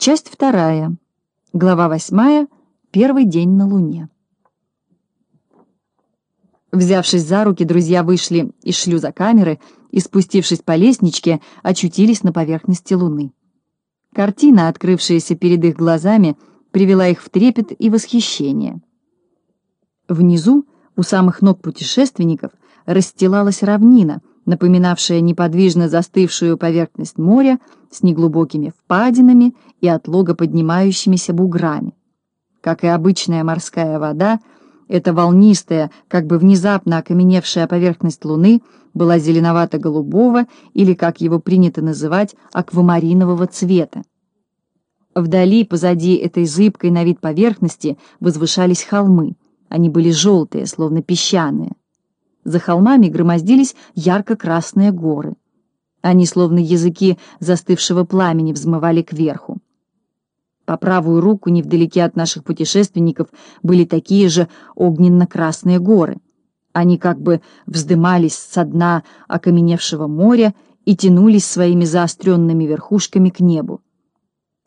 Часть вторая. Глава восьмая. Первый день на Луне. Взявшись за руки, друзья вышли из шлюза камеры и, спустившись по лестничке, очутились на поверхности Луны. Картина, открывшаяся перед их глазами, привела их в трепет и восхищение. Внизу, у самых ног путешественников, расстилалась равнина, напоминавшая неподвижно застывшую поверхность моря с неглубокими впадинами и отлого поднимающимися буграми. Как и обычная морская вода, эта волнистая, как бы внезапно окаменевшая поверхность Луны была зеленовато-голубого или, как его принято называть, аквамаринового цвета. Вдали, позади этой зыбкой на вид поверхности, возвышались холмы. Они были желтые, словно песчаные. За холмами громоздились ярко-красные горы. Они, словно языки застывшего пламени, взмывали кверху. По правую руку, невдалеке от наших путешественников, были такие же огненно-красные горы. Они как бы вздымались со дна окаменевшего моря и тянулись своими заостренными верхушками к небу.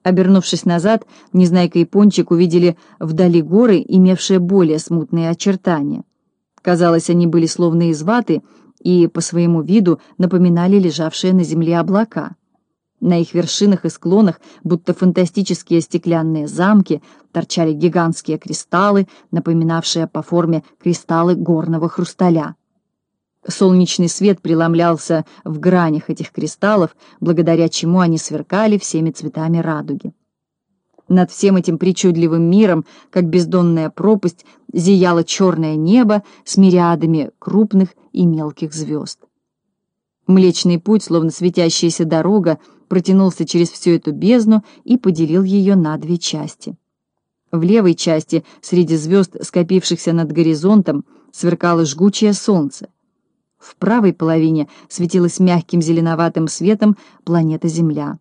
Обернувшись назад, Незнайка и Пончик увидели вдали горы, имевшие более смутные очертания. Казалось, они были словно из ваты и по своему виду напоминали лежавшие на земле облака. На их вершинах и склонах, будто фантастические стеклянные замки, торчали гигантские кристаллы, напоминавшие по форме кристаллы горного хрусталя. Солнечный свет преломлялся в гранях этих кристаллов, благодаря чему они сверкали всеми цветами радуги. Над всем этим причудливым миром, как бездонная пропасть, зияло черное небо с мириадами крупных и мелких звезд. Млечный путь, словно светящаяся дорога, протянулся через всю эту бездну и поделил ее на две части. В левой части, среди звезд, скопившихся над горизонтом, сверкало жгучее солнце. В правой половине светилась мягким зеленоватым светом планета Земля.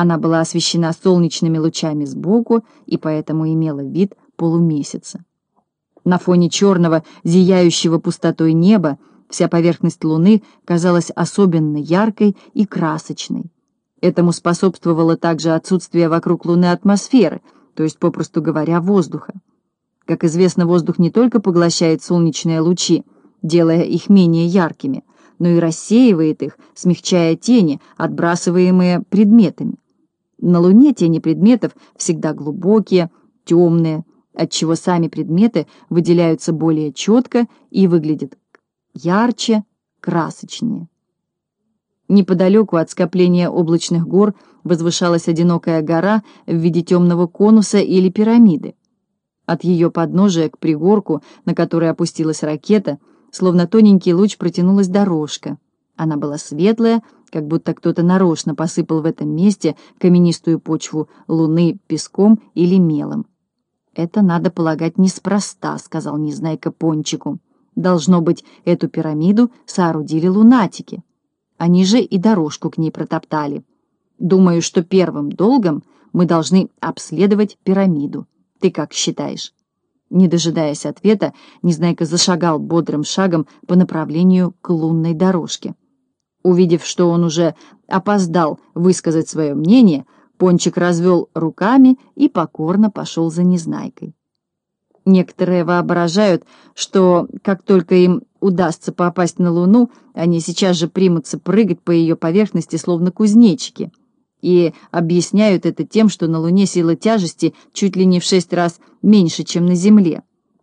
Она была освещена солнечными лучами сбоку и поэтому имела вид полумесяца. На фоне черного, зияющего пустотой неба, вся поверхность Луны казалась особенно яркой и красочной. Этому способствовало также отсутствие вокруг Луны атмосферы, то есть, попросту говоря, воздуха. Как известно, воздух не только поглощает солнечные лучи, делая их менее яркими, но и рассеивает их, смягчая тени, отбрасываемые предметами. На Луне тени предметов всегда глубокие, темные, отчего сами предметы выделяются более четко и выглядят ярче, красочнее. Неподалеку от скопления облачных гор возвышалась одинокая гора в виде темного конуса или пирамиды. От ее подножия к пригорку, на который опустилась ракета, словно тоненький луч протянулась дорожка. Она была светлая, как будто кто-то нарочно посыпал в этом месте каменистую почву луны песком или мелом. «Это, надо полагать, неспроста», — сказал Незнайка Пончику. «Должно быть, эту пирамиду соорудили лунатики. Они же и дорожку к ней протоптали. Думаю, что первым долгом мы должны обследовать пирамиду. Ты как считаешь?» Не дожидаясь ответа, Незнайка зашагал бодрым шагом по направлению к лунной дорожке. Увидев, что он уже опоздал высказать свое мнение, Пончик развел руками и покорно пошел за Незнайкой. Некоторые воображают, что как только им удастся попасть на Луну, они сейчас же примутся прыгать по ее поверхности, словно кузнечики, и объясняют это тем, что на Луне сила тяжести чуть ли не в шесть раз меньше, чем на Земле.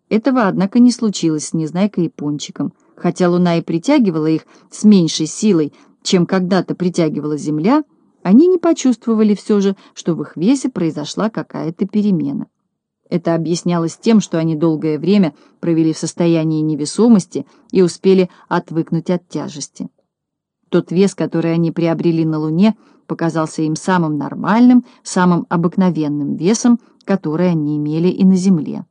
Этого, однако, не случилось с Незнайкой и Пончиком хотя Луна и притягивала их с меньшей силой, чем когда-то притягивала Земля, они не почувствовали все же, что в их весе произошла какая-то перемена. Это объяснялось тем, что они долгое время провели в состоянии невесомости и успели отвыкнуть от тяжести. Тот вес, который они приобрели на Луне, показался им самым нормальным, самым обыкновенным весом, который они имели и на Земле.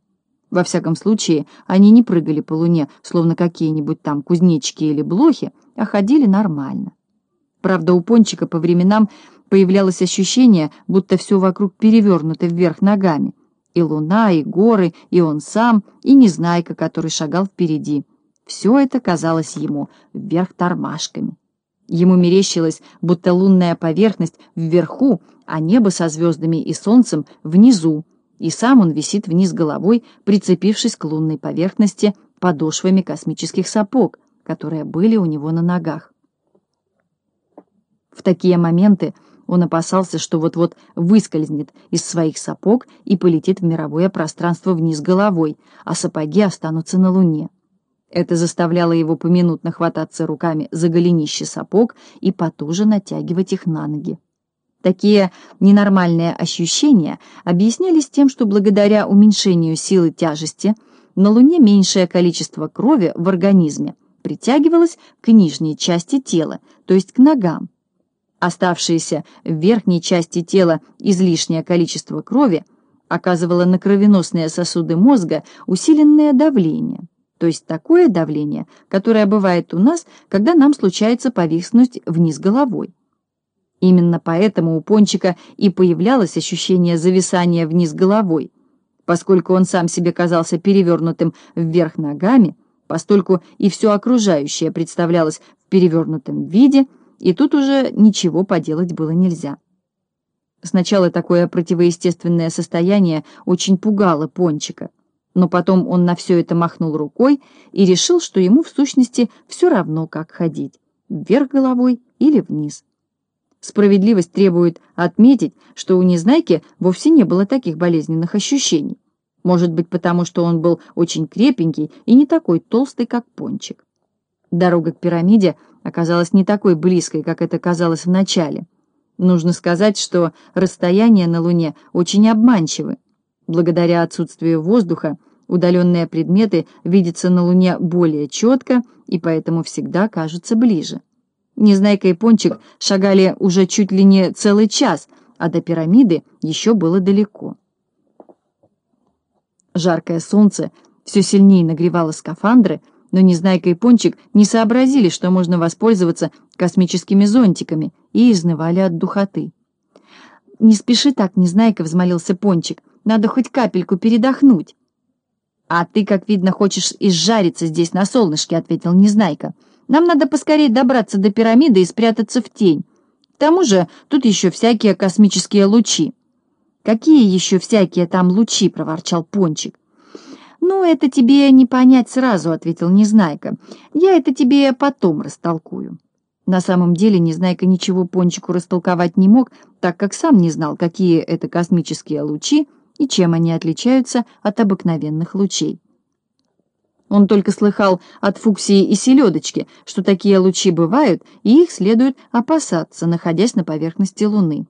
Во всяком случае, они не прыгали по луне, словно какие-нибудь там кузнечики или блохи, а ходили нормально. Правда, у Пончика по временам появлялось ощущение, будто все вокруг перевернуто вверх ногами. И луна, и горы, и он сам, и Незнайка, который шагал впереди. Все это казалось ему вверх тормашками. Ему мерещилось, будто лунная поверхность вверху а небо со звездами и солнцем внизу, и сам он висит вниз головой, прицепившись к лунной поверхности подошвами космических сапог, которые были у него на ногах. В такие моменты он опасался, что вот-вот выскользнет из своих сапог и полетит в мировое пространство вниз головой, а сапоги останутся на Луне. Это заставляло его поминутно хвататься руками за голенище сапог и потуже натягивать их на ноги. Такие ненормальные ощущения объяснялись тем, что благодаря уменьшению силы тяжести на Луне меньшее количество крови в организме притягивалось к нижней части тела, то есть к ногам. Оставшееся в верхней части тела излишнее количество крови оказывало на кровеносные сосуды мозга усиленное давление – то есть такое давление, которое бывает у нас, когда нам случается повиснуть вниз головой. Именно поэтому у Пончика и появлялось ощущение зависания вниз головой, поскольку он сам себе казался перевернутым вверх ногами, постольку и все окружающее представлялось в перевернутом виде, и тут уже ничего поделать было нельзя. Сначала такое противоестественное состояние очень пугало Пончика но потом он на все это махнул рукой и решил, что ему в сущности все равно, как ходить, вверх головой или вниз. Справедливость требует отметить, что у Незнайки вовсе не было таких болезненных ощущений. Может быть, потому что он был очень крепенький и не такой толстый, как пончик. Дорога к пирамиде оказалась не такой близкой, как это казалось вначале. Нужно сказать, что расстояния на Луне очень обманчивы. Благодаря отсутствию воздуха удаленные предметы видятся на Луне более четко и поэтому всегда кажутся ближе. Незнайка и Пончик шагали уже чуть ли не целый час, а до пирамиды еще было далеко. Жаркое солнце все сильнее нагревало скафандры, но Незнайка и Пончик не сообразили, что можно воспользоваться космическими зонтиками, и изнывали от духоты. «Не спеши так, Незнайка», — взмолился Пончик, — надо хоть капельку передохнуть. «А ты, как видно, хочешь изжариться здесь на солнышке», — ответил Незнайка. «Нам надо поскорее добраться до пирамиды и спрятаться в тень. К тому же тут еще всякие космические лучи». «Какие еще всякие там лучи?» — проворчал Пончик. «Ну, это тебе не понять сразу», — ответил Незнайка. «Я это тебе потом растолкую». На самом деле Незнайка ничего Пончику растолковать не мог, так как сам не знал, какие это космические лучи, и чем они отличаются от обыкновенных лучей. Он только слыхал от Фуксии и Селедочки, что такие лучи бывают, и их следует опасаться, находясь на поверхности Луны.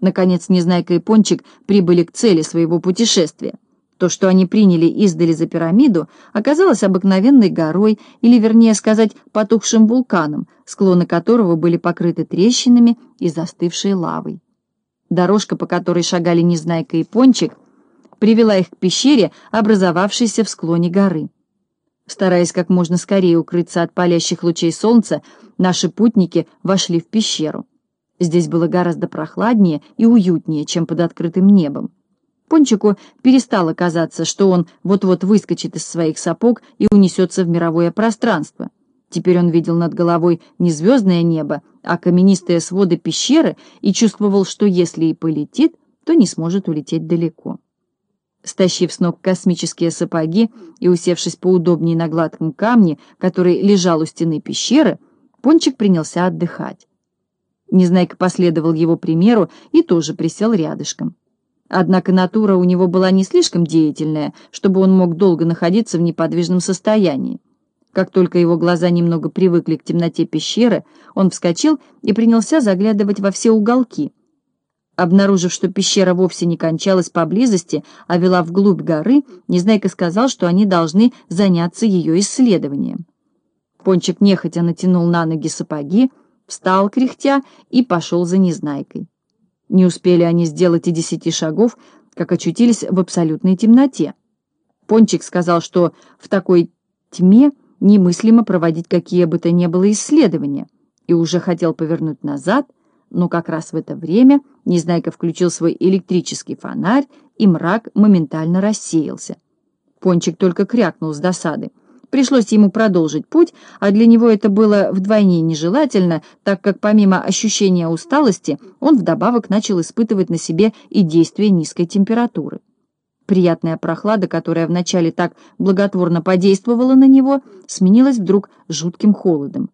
Наконец, Незнайка и Пончик прибыли к цели своего путешествия. То, что они приняли издали за пирамиду, оказалось обыкновенной горой, или, вернее сказать, потухшим вулканом, склоны которого были покрыты трещинами и застывшей лавой. Дорожка, по которой шагали Незнайка и Пончик, привела их к пещере, образовавшейся в склоне горы. Стараясь как можно скорее укрыться от палящих лучей солнца, наши путники вошли в пещеру. Здесь было гораздо прохладнее и уютнее, чем под открытым небом. Пончику перестало казаться, что он вот-вот выскочит из своих сапог и унесется в мировое пространство. Теперь он видел над головой не звездное небо, а каменистые своды пещеры и чувствовал, что если и полетит, то не сможет улететь далеко. Стащив с ног космические сапоги и усевшись поудобнее на гладком камне, который лежал у стены пещеры, Пончик принялся отдыхать. Незнайка последовал его примеру и тоже присел рядышком. Однако натура у него была не слишком деятельная, чтобы он мог долго находиться в неподвижном состоянии. Как только его глаза немного привыкли к темноте пещеры, он вскочил и принялся заглядывать во все уголки. Обнаружив, что пещера вовсе не кончалась поблизости, а вела вглубь горы, Незнайка сказал, что они должны заняться ее исследованием. Пончик нехотя натянул на ноги сапоги, встал кряхтя и пошел за Незнайкой. Не успели они сделать и десяти шагов, как очутились в абсолютной темноте. Пончик сказал, что в такой тьме немыслимо проводить какие бы то ни было исследования, и уже хотел повернуть назад, но как раз в это время Незнайка включил свой электрический фонарь, и мрак моментально рассеялся. Пончик только крякнул с досады. Пришлось ему продолжить путь, а для него это было вдвойне нежелательно, так как помимо ощущения усталости он вдобавок начал испытывать на себе и действие низкой температуры. Приятная прохлада, которая вначале так благотворно подействовала на него, сменилась вдруг жутким холодом.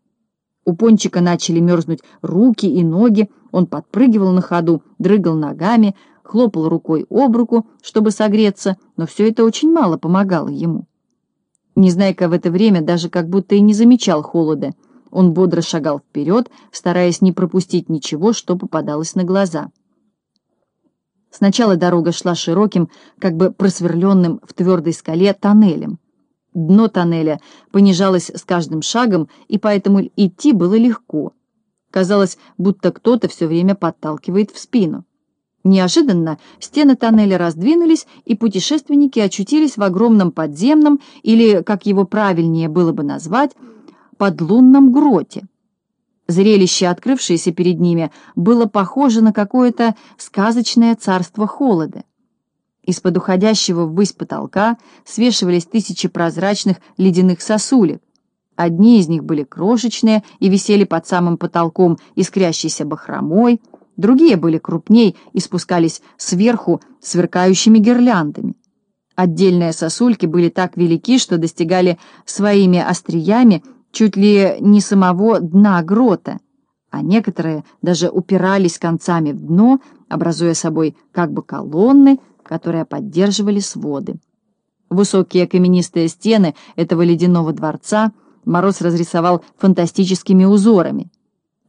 У Пончика начали мерзнуть руки и ноги, он подпрыгивал на ходу, дрыгал ногами, хлопал рукой об руку, чтобы согреться, но все это очень мало помогало ему. Незнайка в это время даже как будто и не замечал холода. Он бодро шагал вперед, стараясь не пропустить ничего, что попадалось на глаза. Сначала дорога шла широким, как бы просверленным в твердой скале тоннелем. Дно тоннеля понижалось с каждым шагом, и поэтому идти было легко. Казалось, будто кто-то все время подталкивает в спину. Неожиданно стены тоннеля раздвинулись, и путешественники очутились в огромном подземном, или, как его правильнее было бы назвать, подлунном гроте. Зрелище, открывшееся перед ними, было похоже на какое-то сказочное царство холода. Из-под уходящего ввысь потолка свешивались тысячи прозрачных ледяных сосулек. Одни из них были крошечные и висели под самым потолком искрящейся бахромой, другие были крупней и спускались сверху сверкающими гирляндами. Отдельные сосульки были так велики, что достигали своими остриями чуть ли не самого дна грота, а некоторые даже упирались концами в дно, образуя собой как бы колонны, которые поддерживали своды. Высокие каменистые стены этого ледяного дворца Мороз разрисовал фантастическими узорами.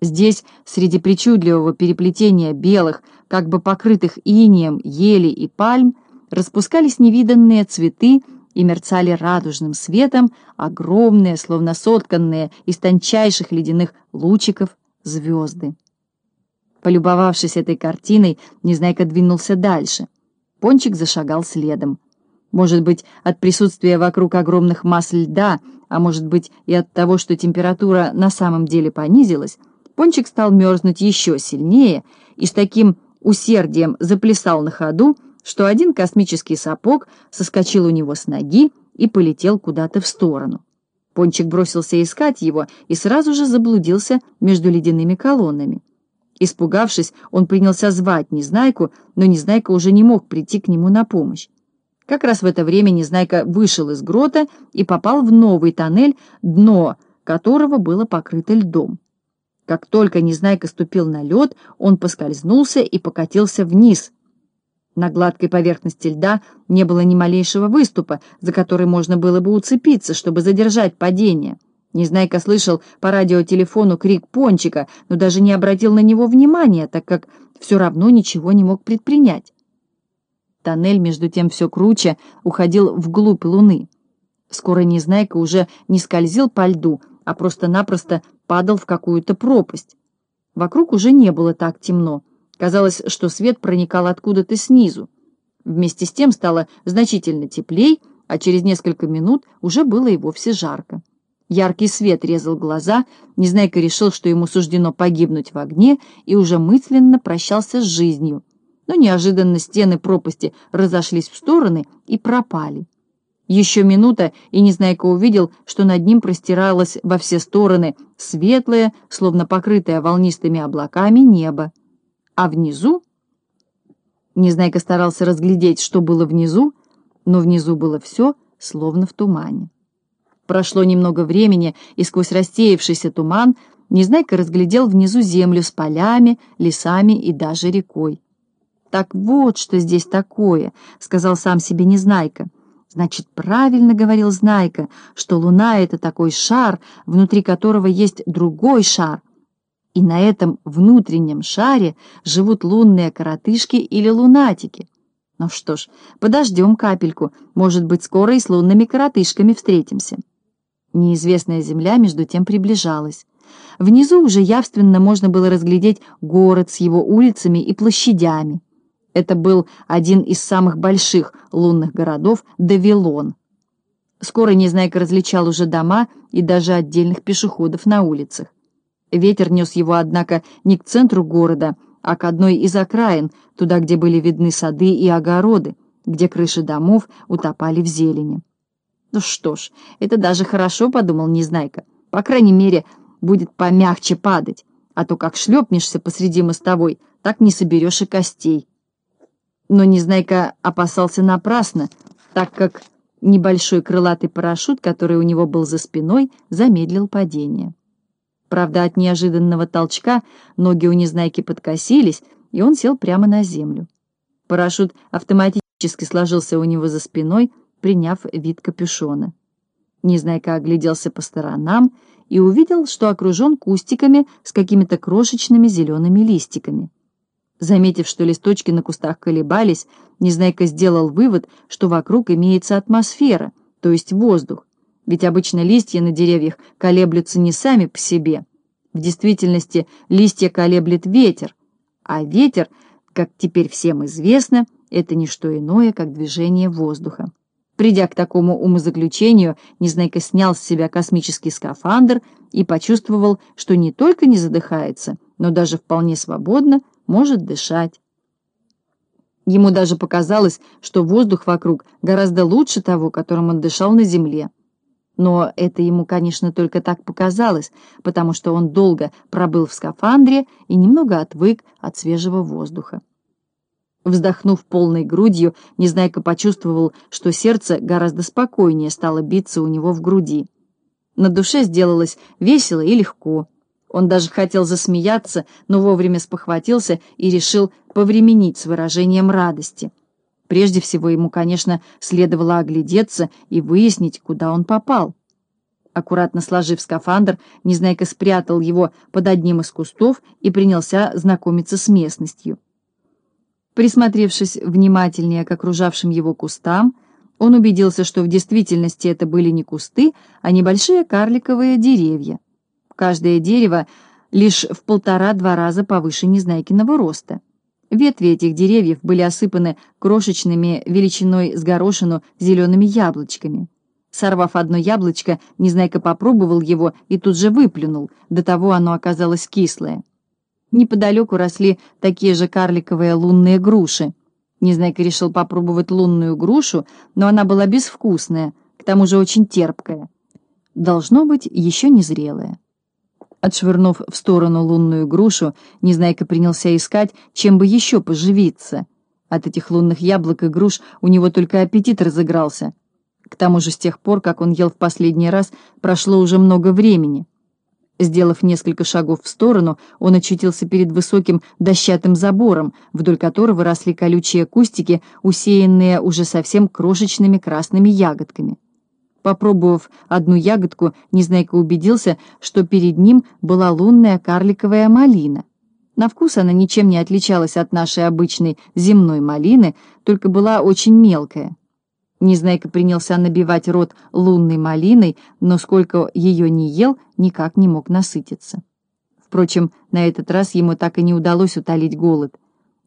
Здесь, среди причудливого переплетения белых, как бы покрытых инеем, ели и пальм, распускались невиданные цветы и мерцали радужным светом огромные, словно сотканные из тончайших ледяных лучиков, звезды. Полюбовавшись этой картиной, Незнайка двинулся дальше. Пончик зашагал следом. Может быть, от присутствия вокруг огромных масс льда, а может быть и от того, что температура на самом деле понизилась, Пончик стал мерзнуть еще сильнее и с таким усердием заплясал на ходу, что один космический сапог соскочил у него с ноги и полетел куда-то в сторону. Пончик бросился искать его и сразу же заблудился между ледяными колоннами. Испугавшись, он принялся звать Незнайку, но Незнайка уже не мог прийти к нему на помощь. Как раз в это время Незнайка вышел из грота и попал в новый тоннель, дно которого было покрыто льдом. Как только Незнайка ступил на лед, он поскользнулся и покатился вниз. На гладкой поверхности льда не было ни малейшего выступа, за который можно было бы уцепиться, чтобы задержать падение. Незнайка слышал по радиотелефону крик Пончика, но даже не обратил на него внимания, так как все равно ничего не мог предпринять. Тоннель, между тем, все круче уходил вглубь луны. Скоро Незнайка уже не скользил по льду, а просто-напросто падал в какую-то пропасть. Вокруг уже не было так темно. Казалось, что свет проникал откуда-то снизу. Вместе с тем стало значительно теплей, а через несколько минут уже было и вовсе жарко. Яркий свет резал глаза, Незнайка решил, что ему суждено погибнуть в огне, и уже мысленно прощался с жизнью. Но неожиданно стены пропасти разошлись в стороны и пропали. Еще минута, и Незнайка увидел, что над ним простиралось во все стороны светлое, словно покрытое волнистыми облаками, небо. А внизу... Незнайка старался разглядеть, что было внизу, но внизу было все, словно в тумане. Прошло немного времени, и сквозь рассеявшийся туман Незнайка разглядел внизу землю с полями, лесами и даже рекой. «Так вот, что здесь такое», — сказал сам себе Незнайка. Значит, правильно говорил Знайка, что Луна — это такой шар, внутри которого есть другой шар. И на этом внутреннем шаре живут лунные коротышки или лунатики. Ну что ж, подождем капельку, может быть, скоро и с лунными коротышками встретимся. Неизвестная земля между тем приближалась. Внизу уже явственно можно было разглядеть город с его улицами и площадями. Это был один из самых больших лунных городов — Давилон. Скоро Незнайка различал уже дома и даже отдельных пешеходов на улицах. Ветер нес его, однако, не к центру города, а к одной из окраин, туда, где были видны сады и огороды, где крыши домов утопали в зелени. Ну что ж, это даже хорошо, подумал Незнайка. По крайней мере, будет помягче падать, а то как шлепнешься посреди мостовой, так не соберешь и костей. Но Незнайка опасался напрасно, так как небольшой крылатый парашют, который у него был за спиной, замедлил падение. Правда, от неожиданного толчка ноги у Незнайки подкосились, и он сел прямо на землю. Парашют автоматически сложился у него за спиной, приняв вид капюшона. Незнайка огляделся по сторонам и увидел, что окружен кустиками с какими-то крошечными зелеными листиками. Заметив, что листочки на кустах колебались, Незнайка сделал вывод, что вокруг имеется атмосфера, то есть воздух, ведь обычно листья на деревьях колеблются не сами по себе. В действительности листья колеблет ветер, а ветер, как теперь всем известно, это не что иное, как движение воздуха. Придя к такому умозаключению, Незнайка снял с себя космический скафандр и почувствовал, что не только не задыхается, но даже вполне свободно может дышать. Ему даже показалось, что воздух вокруг гораздо лучше того, которым он дышал на Земле. Но это ему, конечно, только так показалось, потому что он долго пробыл в скафандре и немного отвык от свежего воздуха. Вздохнув полной грудью, Незнайка почувствовал, что сердце гораздо спокойнее стало биться у него в груди. На душе сделалось весело и легко. Он даже хотел засмеяться, но вовремя спохватился и решил повременить с выражением радости. Прежде всего ему, конечно, следовало оглядеться и выяснить, куда он попал. Аккуратно сложив скафандр, Незнайка спрятал его под одним из кустов и принялся знакомиться с местностью. Присмотревшись внимательнее к окружавшим его кустам, он убедился, что в действительности это были не кусты, а небольшие карликовые деревья. Каждое дерево лишь в полтора-два раза повыше Незнайкиного роста. Ветви этих деревьев были осыпаны крошечными величиной с горошину зелеными яблочками. Сорвав одно яблочко, Незнайка попробовал его и тут же выплюнул, до того оно оказалось кислое. Неподалеку росли такие же карликовые лунные груши. Незнайка решил попробовать лунную грушу, но она была безвкусная, к тому же очень терпкая. Должно быть, еще не зрелая. Отшвырнув в сторону лунную грушу, Незнайка принялся искать, чем бы еще поживиться. От этих лунных яблок и груш у него только аппетит разыгрался. К тому же с тех пор, как он ел в последний раз, прошло уже много времени. Сделав несколько шагов в сторону, он очутился перед высоким дощатым забором, вдоль которого росли колючие кустики, усеянные уже совсем крошечными красными ягодками. Попробовав одну ягодку, Незнайка убедился, что перед ним была лунная карликовая малина. На вкус она ничем не отличалась от нашей обычной земной малины, только была очень мелкая. Незнайка принялся набивать рот лунной малиной, но сколько ее не ел, никак не мог насытиться. Впрочем, на этот раз ему так и не удалось утолить голод.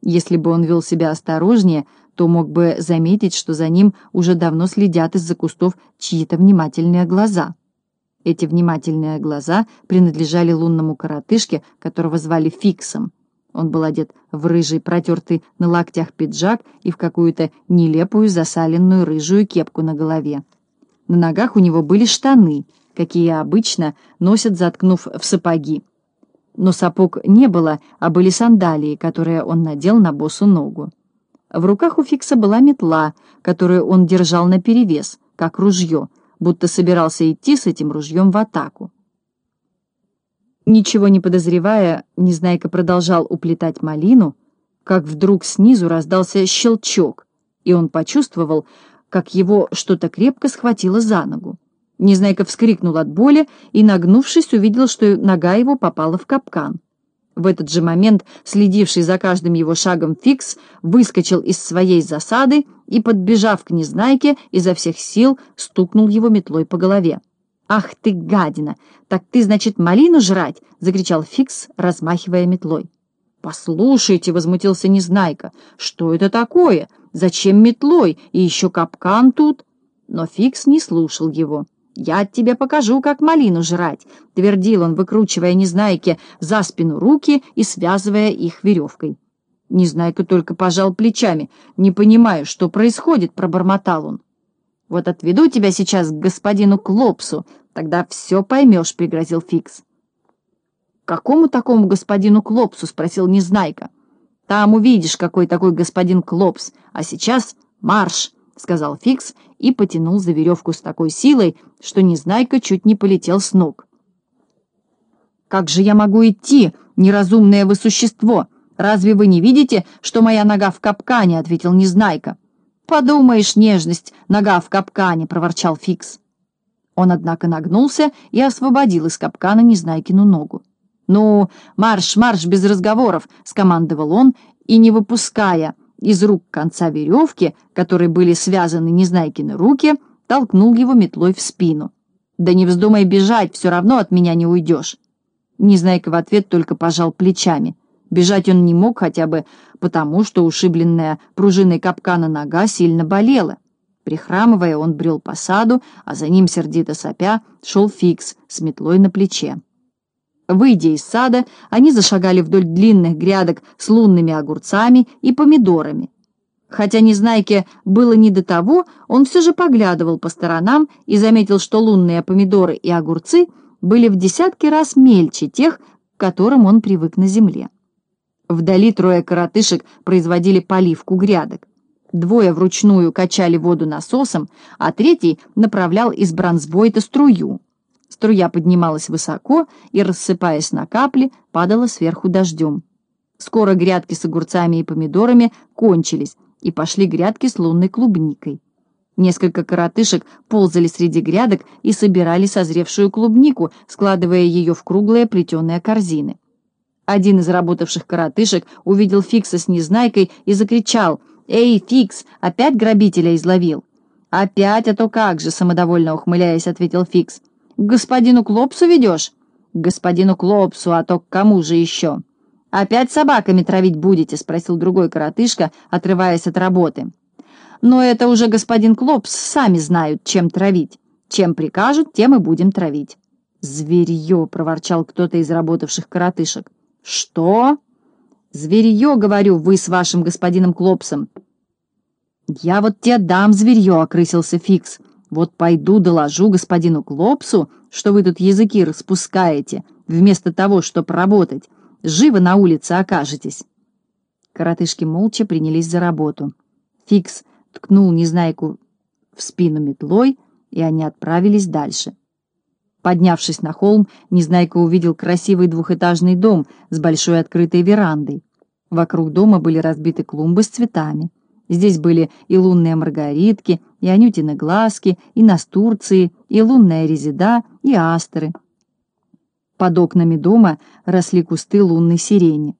Если бы он вел себя осторожнее, то мог бы заметить, что за ним уже давно следят из-за кустов чьи-то внимательные глаза. Эти внимательные глаза принадлежали лунному коротышке, которого звали Фиксом. Он был одет в рыжий, протертый на локтях пиджак и в какую-то нелепую засаленную рыжую кепку на голове. На ногах у него были штаны, какие обычно носят, заткнув в сапоги. Но сапог не было, а были сандалии, которые он надел на босу ногу. В руках у Фикса была метла, которую он держал наперевес, как ружье, будто собирался идти с этим ружьем в атаку. Ничего не подозревая, Незнайка продолжал уплетать малину, как вдруг снизу раздался щелчок, и он почувствовал, как его что-то крепко схватило за ногу. Незнайка вскрикнул от боли и, нагнувшись, увидел, что нога его попала в капкан. В этот же момент следивший за каждым его шагом Фикс выскочил из своей засады и, подбежав к Незнайке, изо всех сил стукнул его метлой по голове. «Ах ты, гадина! Так ты, значит, малину жрать?» — закричал Фикс, размахивая метлой. «Послушайте», — возмутился Незнайка, — «что это такое? Зачем метлой? И еще капкан тут?» Но Фикс не слушал его. «Я тебе покажу, как малину жрать», — твердил он, выкручивая Незнайке за спину руки и связывая их веревкой. Незнайка только пожал плечами. «Не понимаю, что происходит», — пробормотал он. Вот отведу тебя сейчас к господину Клопсу, тогда все поймешь», — пригрозил Фикс. «Какому такому господину Клопсу?» — спросил Незнайка. «Там увидишь, какой такой господин Клопс. А сейчас марш!» — сказал Фикс и потянул за веревку с такой силой, что Незнайка чуть не полетел с ног. «Как же я могу идти, неразумное вы существо? Разве вы не видите, что моя нога в капкане?» — ответил Незнайка. «Подумаешь, нежность, нога в капкане!» — проворчал Фикс. Он, однако, нагнулся и освободил из капкана Незнайкину ногу. «Ну, марш, марш, без разговоров!» — скомандовал он, и, не выпуская из рук конца веревки, которой были связаны Незнайкины руки, толкнул его метлой в спину. «Да не вздумай бежать, все равно от меня не уйдешь!» Незнайка в ответ только пожал плечами. Бежать он не мог хотя бы потому, что ушибленная пружиной капкана нога сильно болела. Прихрамывая, он брел по саду, а за ним, сердито сопя, шел Фикс с метлой на плече. Выйдя из сада, они зашагали вдоль длинных грядок с лунными огурцами и помидорами. Хотя Незнайке было не до того, он все же поглядывал по сторонам и заметил, что лунные помидоры и огурцы были в десятки раз мельче тех, к которым он привык на земле. Вдали трое коротышек производили поливку грядок. Двое вручную качали воду насосом, а третий направлял из бронзбойта струю. Струя поднималась высоко и, рассыпаясь на капли, падала сверху дождем. Скоро грядки с огурцами и помидорами кончились, и пошли грядки с лунной клубникой. Несколько коротышек ползали среди грядок и собирали созревшую клубнику, складывая ее в круглые плетеные корзины. Один из работавших коротышек увидел Фикса с Незнайкой и закричал «Эй, Фикс, опять грабителя изловил?» «Опять, а то как же!» — самодовольно ухмыляясь, ответил Фикс. «К господину Клопсу ведешь?» «К господину Клопсу, а то к кому же еще?» «Опять собаками травить будете?» — спросил другой коротышка, отрываясь от работы. «Но это уже господин Клопс сами знают, чем травить. Чем прикажут, тем и будем травить». «Зверье!» — проворчал кто-то из работавших коротышек. «Что?» «Зверье, говорю, вы с вашим господином Клопсом». «Я вот тебе дам зверье», — окрысился Фикс. «Вот пойду доложу господину Клопсу, что вы тут языки распускаете, вместо того, чтобы работать. Живо на улице окажетесь». Коротышки молча принялись за работу. Фикс ткнул Незнайку в спину метлой, и они отправились дальше. Поднявшись на холм, Незнайка увидел красивый двухэтажный дом с большой открытой верандой. Вокруг дома были разбиты клумбы с цветами. Здесь были и лунные маргаритки, и анютины глазки, и настурции, и лунная резида, и астеры. Под окнами дома росли кусты лунной сирени.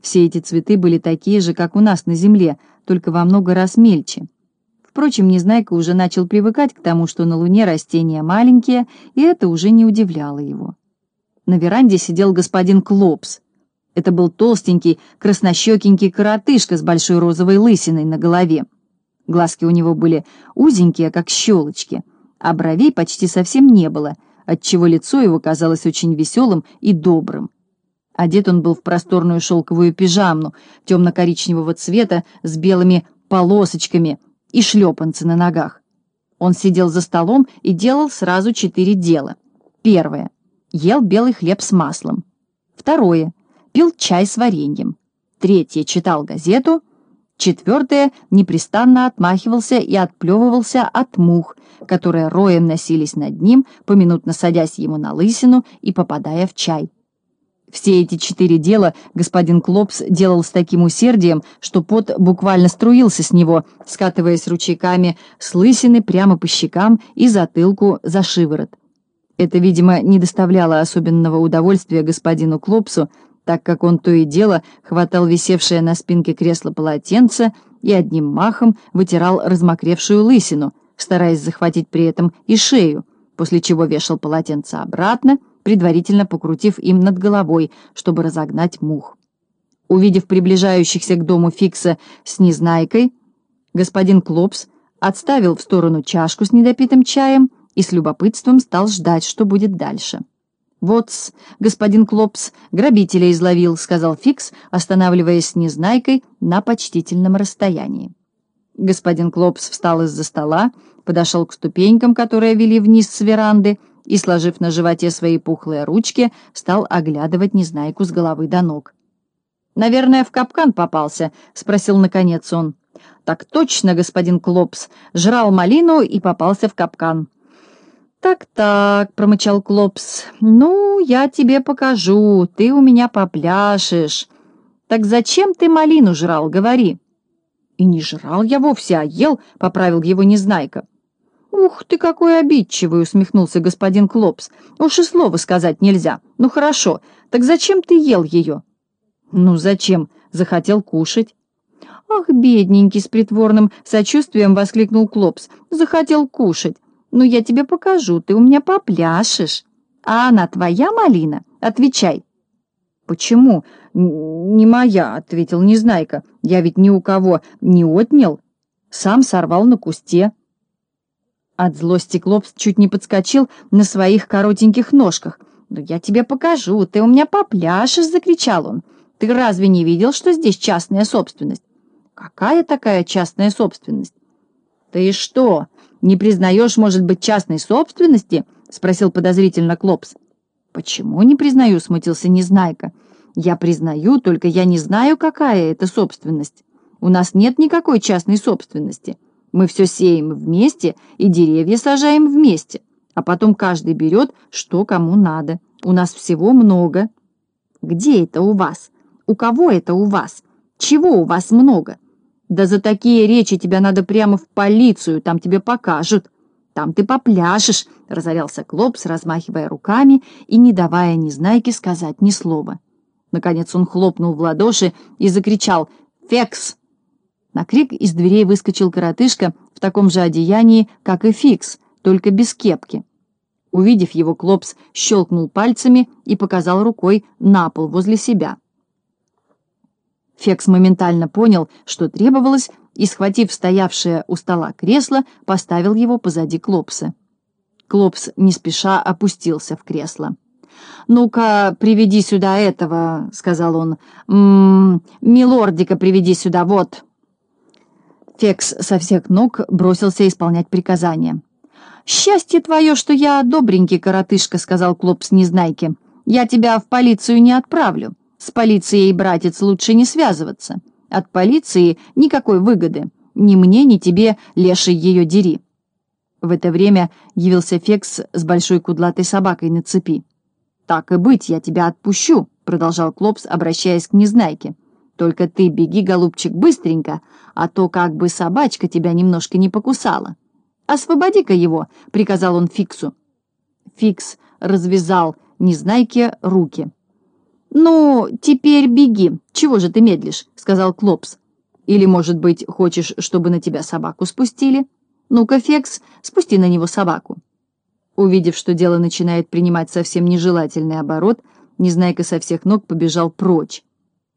Все эти цветы были такие же, как у нас на земле, только во много раз мельче. Впрочем, Незнайка уже начал привыкать к тому, что на Луне растения маленькие, и это уже не удивляло его. На веранде сидел господин Клопс. Это был толстенький, краснощекенький коротышка с большой розовой лысиной на голове. Глазки у него были узенькие, как щелочки, а бровей почти совсем не было, отчего лицо его казалось очень веселым и добрым. Одет он был в просторную шелковую пижаму темно-коричневого цвета с белыми полосочками — и шлепанцы на ногах. Он сидел за столом и делал сразу четыре дела. Первое. Ел белый хлеб с маслом. Второе. Пил чай с вареньем. Третье. Читал газету. Четвертое. Непрестанно отмахивался и отплевывался от мух, которые роем носились над ним, поминутно садясь ему на лысину и попадая в чай. Все эти четыре дела господин Клопс делал с таким усердием, что пот буквально струился с него, скатываясь ручейками с лысины прямо по щекам и затылку за шиворот. Это, видимо, не доставляло особенного удовольствия господину Клопсу, так как он то и дело хватал висевшее на спинке кресла полотенце и одним махом вытирал размокревшую лысину, стараясь захватить при этом и шею, после чего вешал полотенце обратно предварительно покрутив им над головой, чтобы разогнать мух. Увидев приближающихся к дому Фикса с Незнайкой, господин Клопс отставил в сторону чашку с недопитым чаем и с любопытством стал ждать, что будет дальше. Вот господин Клопс грабителя изловил», — сказал Фикс, останавливаясь с Незнайкой на почтительном расстоянии. Господин Клопс встал из-за стола, подошел к ступенькам, которые вели вниз с веранды, и, сложив на животе свои пухлые ручки, стал оглядывать Незнайку с головы до ног. «Наверное, в капкан попался?» — спросил наконец он. «Так точно, господин Клопс. Жрал малину и попался в капкан». «Так-так», — промычал Клопс, — «ну, я тебе покажу, ты у меня попляшешь». «Так зачем ты малину жрал, говори?» «И не жрал я вовсе, а ел», — поправил его Незнайка. «Ух ты, какой обидчивый!» — усмехнулся господин Клопс. «Уж и слова сказать нельзя. Ну хорошо, так зачем ты ел ее?» «Ну зачем? Захотел кушать». «Ах, бедненький!» — с притворным сочувствием воскликнул Клопс. «Захотел кушать. Ну, я тебе покажу, ты у меня попляшешь. А она твоя малина? Отвечай». «Почему?» «Не моя», — ответил Незнайка. «Я ведь ни у кого не отнял. Сам сорвал на кусте». От злости Клопс чуть не подскочил на своих коротеньких ножках. «Ну, я тебе покажу, ты у меня попляшешь!» — закричал он. «Ты разве не видел, что здесь частная собственность?» «Какая такая частная собственность?» «Ты что, не признаешь, может быть, частной собственности?» — спросил подозрительно Клопс. «Почему не признаю?» — смутился Незнайка. «Я признаю, только я не знаю, какая это собственность. У нас нет никакой частной собственности». Мы все сеем вместе и деревья сажаем вместе, а потом каждый берет, что кому надо. У нас всего много. Где это у вас? У кого это у вас? Чего у вас много? Да за такие речи тебя надо прямо в полицию, там тебе покажут. Там ты попляшешь, — разорялся Клопс, размахивая руками и не давая Незнайке сказать ни слова. Наконец он хлопнул в ладоши и закричал «Фекс!» На крик из дверей выскочил коротышка в таком же одеянии, как и Фикс, только без кепки. Увидев его, Клопс щелкнул пальцами и показал рукой на пол возле себя. Фекс моментально понял, что требовалось, и, схватив стоявшее у стола кресло, поставил его позади Клопса. Клопс не спеша опустился в кресло. «Ну-ка, приведи сюда этого», — сказал он. «М -м, «Милордика приведи сюда, вот». Фекс со всех ног бросился исполнять приказания. «Счастье твое, что я добренький коротышка», — сказал Клопс Незнайке. «Я тебя в полицию не отправлю. С полицией, братец, лучше не связываться. От полиции никакой выгоды. Ни мне, ни тебе, леший ее дери». В это время явился Фекс с большой кудлатой собакой на цепи. «Так и быть, я тебя отпущу», — продолжал Клопс, обращаясь к Незнайке. Только ты беги, голубчик, быстренько, а то как бы собачка тебя немножко не покусала. «Освободи-ка его», — приказал он Фиксу. Фикс развязал Незнайке руки. «Ну, теперь беги. Чего же ты медлишь?» — сказал Клопс. «Или, может быть, хочешь, чтобы на тебя собаку спустили? Ну-ка, Фекс, спусти на него собаку». Увидев, что дело начинает принимать совсем нежелательный оборот, Незнайка со всех ног побежал прочь.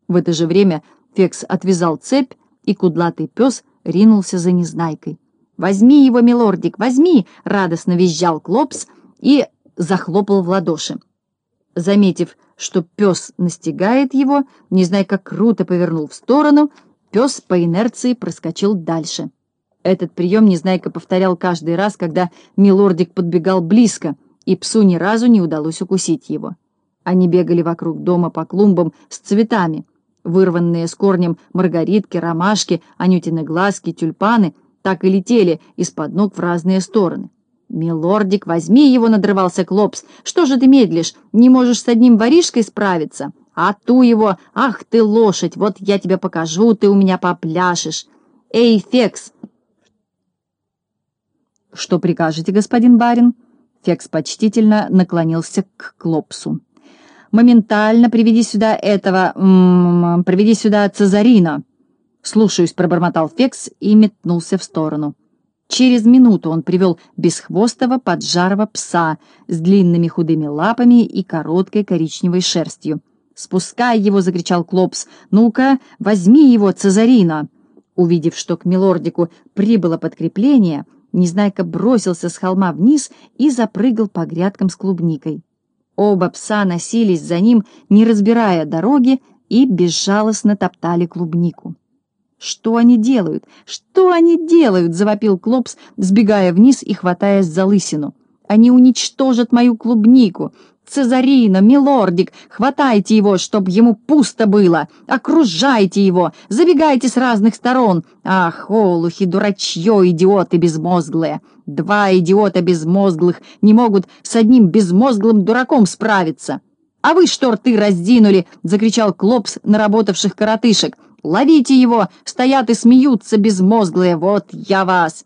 В это же время Фекс отвязал цепь, и кудлатый пес ринулся за Незнайкой. «Возьми его, милордик, возьми!» — радостно визжал Клопс и захлопал в ладоши. Заметив, что пес настигает его, Незнайка круто повернул в сторону, пес по инерции проскочил дальше. Этот прием Незнайка повторял каждый раз, когда милордик подбегал близко, и псу ни разу не удалось укусить его. Они бегали вокруг дома по клумбам с цветами, Вырванные с корнем маргаритки, ромашки, анютины глазки, тюльпаны так и летели из-под ног в разные стороны. «Милордик, возьми его!» — надрывался Клопс. «Что же ты медлишь? Не можешь с одним воришкой справиться? А ту его! Ах ты, лошадь! Вот я тебе покажу, ты у меня попляшешь! Эй, Фекс!» «Что прикажете, господин барин?» Фекс почтительно наклонился к Клопсу моментально приведи сюда этого... М -м, приведи сюда Цезарина!» «Слушаюсь», — пробормотал Фекс и метнулся в сторону. Через минуту он привел бесхвостого поджарого пса с длинными худыми лапами и короткой коричневой шерстью. «Спускай его!» — закричал Клопс. «Ну-ка, возьми его, Цезарина!» Увидев, что к милордику прибыло подкрепление, Незнайка бросился с холма вниз и запрыгал по грядкам с клубникой. Оба пса носились за ним, не разбирая дороги, и безжалостно топтали клубнику. «Что они делают? Что они делают?» — завопил Клопс, сбегая вниз и хватаясь за лысину. «Они уничтожат мою клубнику! Цезарина, милордик, хватайте его, чтоб ему пусто было! Окружайте его! Забегайте с разных сторон! Ах, олухи, дурачье, идиоты безмозглые! Два идиота безмозглых не могут с одним безмозглым дураком справиться!» «А вы что рты раздинули?» — закричал Клопс наработавших коротышек. Ловите его! Стоят и смеются безмозглые! Вот я вас!»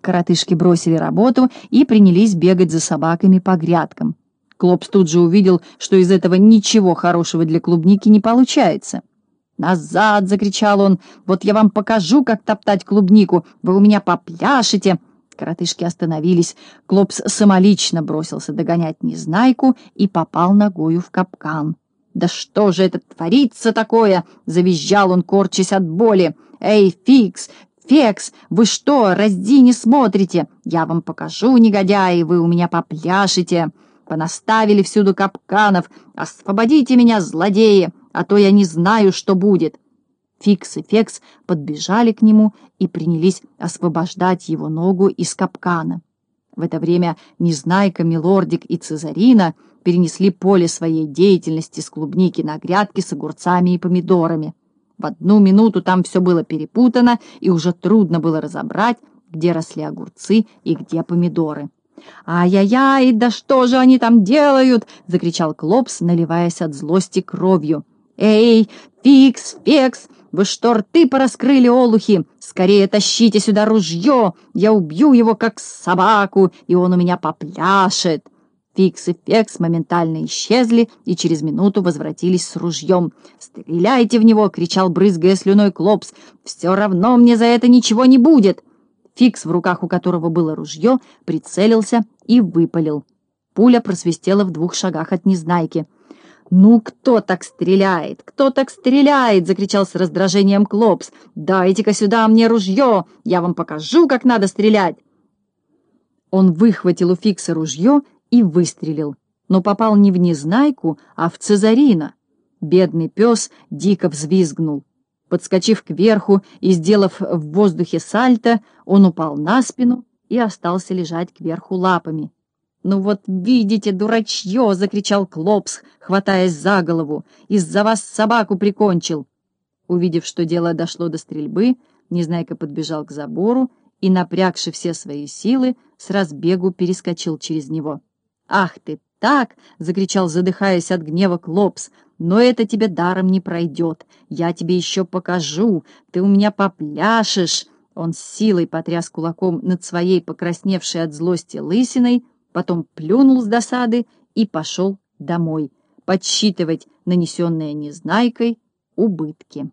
Коротышки бросили работу и принялись бегать за собаками по грядкам. Клопс тут же увидел, что из этого ничего хорошего для клубники не получается. «Назад!» — закричал он. «Вот я вам покажу, как топтать клубнику! Вы у меня попляшете!» Коротышки остановились. Клопс самолично бросился догонять Незнайку и попал ногою в капкан. «Да что же это творится такое?» — завизжал он, корчась от боли. «Эй, Фикс! Фекс! Вы что, разди не смотрите? Я вам покажу, негодяи, вы у меня попляшете! Понаставили всюду капканов! Освободите меня, злодеи, а то я не знаю, что будет!» Фикс и Фекс подбежали к нему и принялись освобождать его ногу из капкана. В это время Незнайка, Милордик и Цезарина перенесли поле своей деятельности с клубники на грядки с огурцами и помидорами. В одну минуту там все было перепутано, и уже трудно было разобрать, где росли огурцы и где помидоры. «Ай-яй-яй, да что же они там делают?» — закричал Клопс, наливаясь от злости кровью. «Эй, Фикс, Фекс, вы что рты пораскрыли, олухи? Скорее тащите сюда ружье, я убью его, как собаку, и он у меня попляшет!» Фикс и Фекс моментально исчезли и через минуту возвратились с ружьем. «Стреляйте в него!» — кричал, брызгая слюной Клопс. «Все равно мне за это ничего не будет!» Фикс, в руках у которого было ружье, прицелился и выпалил. Пуля просвистела в двух шагах от Незнайки. «Ну, кто так стреляет? Кто так стреляет?» — закричал с раздражением Клопс. «Дайте-ка сюда мне ружье! Я вам покажу, как надо стрелять!» Он выхватил у Фикса ружье и выстрелил, но попал не в Незнайку, а в Цезарина. Бедный пес дико взвизгнул. Подскочив кверху и сделав в воздухе сальто, он упал на спину и остался лежать кверху лапами. «Ну вот видите, дурачье!» — закричал Клопс, хватаясь за голову. «Из-за вас собаку прикончил!» Увидев, что дело дошло до стрельбы, Незнайка подбежал к забору и, напрягши все свои силы, с разбегу перескочил через него. «Ах ты так!» — закричал, задыхаясь от гнева Клопс. «Но это тебе даром не пройдет. Я тебе еще покажу. Ты у меня попляшешь!» Он с силой потряс кулаком над своей покрасневшей от злости лысиной, потом плюнул с досады и пошел домой подсчитывать нанесенные Незнайкой убытки.